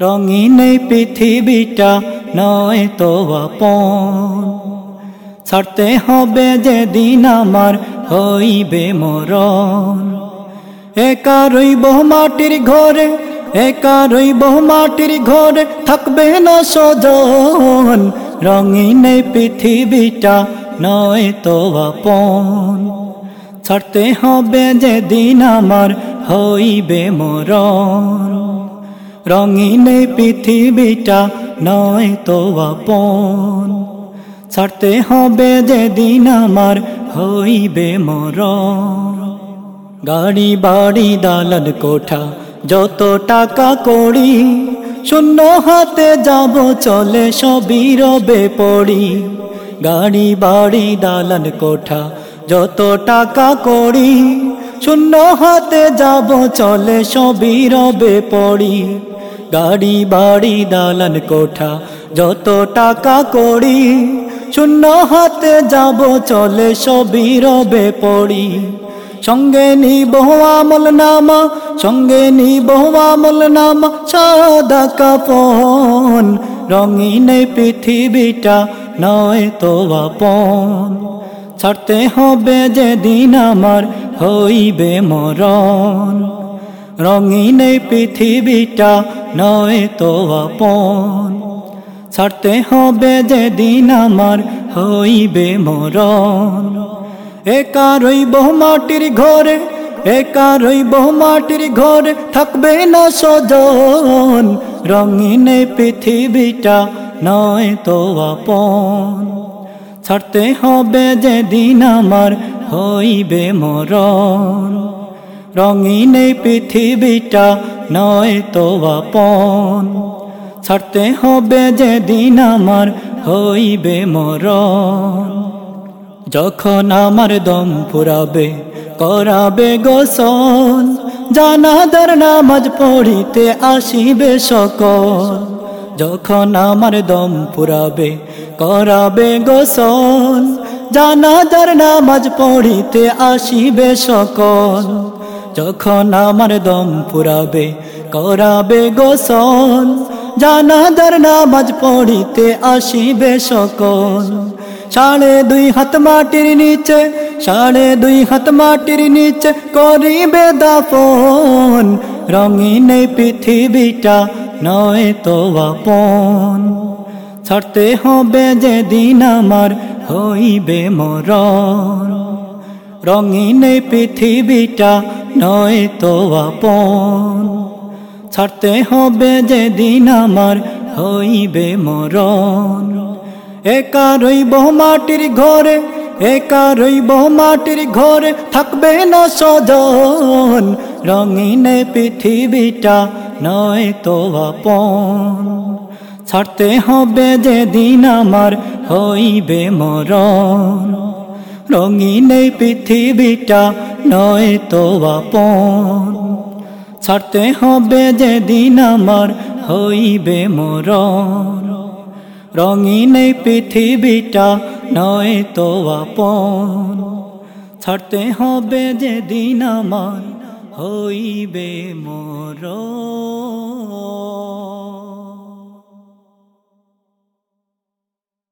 রঙিন পৃথিবীটা নয় তো আপন। ছাড়তে হবে যে দিন আমার হইবে মরণ। একা রইব মাটির ঘরে, একা রইব মাটির ঘরে থাকবে না সজন রঙিন পৃথিবীটা নয় তো আপন। ছাড়তে হবে যে দিন আমার হইবে মরণ। রঙিন পৃথিবীটা নয় তো আপন। ছাড়তে হবে যে দিন আমার হইবে মরণ। গাড়ি, বাড়ি দালান কোঠা, যত টাকা করি, শূন্য হাতে যাব, চলে সবই রবে পড়ি। গাড়ি, বাড়ি দালান কোঠা, যত টাকা করি, শূন্য হাতে যাব, চলে সবই রবে পড়ি। গাড়ি, বাড়ি, দালান, কোঠা, যত টাকা করি, শূন্য হাতে যাব, চলে সবই রবে পড়ি। সঙ্গে নিব আমল নামা, সঙ্গে নিব আমল নামা, সাদা কাপন রঙিন পৃথিবীটা নয় তো আপন। ছাড়তে হবে যে দিন আমার হইবে মরণ, রঙিন পৃথিবীটা নয় তো আপন। ছাড়তে হবে যে দিন আমার হইবে মরণ। একা রইব মাটির ঘরে, একা রইব মাটির ঘরে, থাকবে না সজন রঙিন পৃথিবীটা নয় তো আপন। ছাড়তে হবে যে দিন আমার হইবে মরণ। রঙিন পৃথিবীটা নয় তো আপন। ছাড়তে হবে যে দিন আমার হইবে মরণ। যখন আমার দম পুরাবে, করাবে গোসল। জানাদার নামাজ পড়িতে আসিবে সকল। যখন আমার দম পুরাবে, করাবে গোসল। জানাদার নামাজ পড়িতে আসিবে সকল। যখন আমার দম পুরাবে, করাবে গোসল জানাদার নামাজ পড়িতে আসিবে সকল। সাড়ে দুই হাত মাটির নিচে, সাড়ে দুই হাত মাটির নিচে করিবে দাপন রঙিন পৃথিবীটা নয় তো আপন। ছাড়তে হবে যে দিন আমার হইবে মরণ। রঙিন পৃথিবীটা নয় তো আপন। ছাড়তে হবে যে দিন আমার হইবে মরণ। একা রইব মাটির ঘরে, একা রইব মাটির ঘরে, থাকবে না সজন রঙিন পৃথিবীটা নয় তো আপন। ছাড়তে হবে যে দিন আমার হইবে মরণ। রঙিন পৃথিবীটা নয় তো আপন ছাড়তে হবে যে দিন আমার হইবে মরণ। রঙিন পৃথিবীটা নয় তো আপন ছাড়তে হবে যে দিন আমার হইবে মরণ।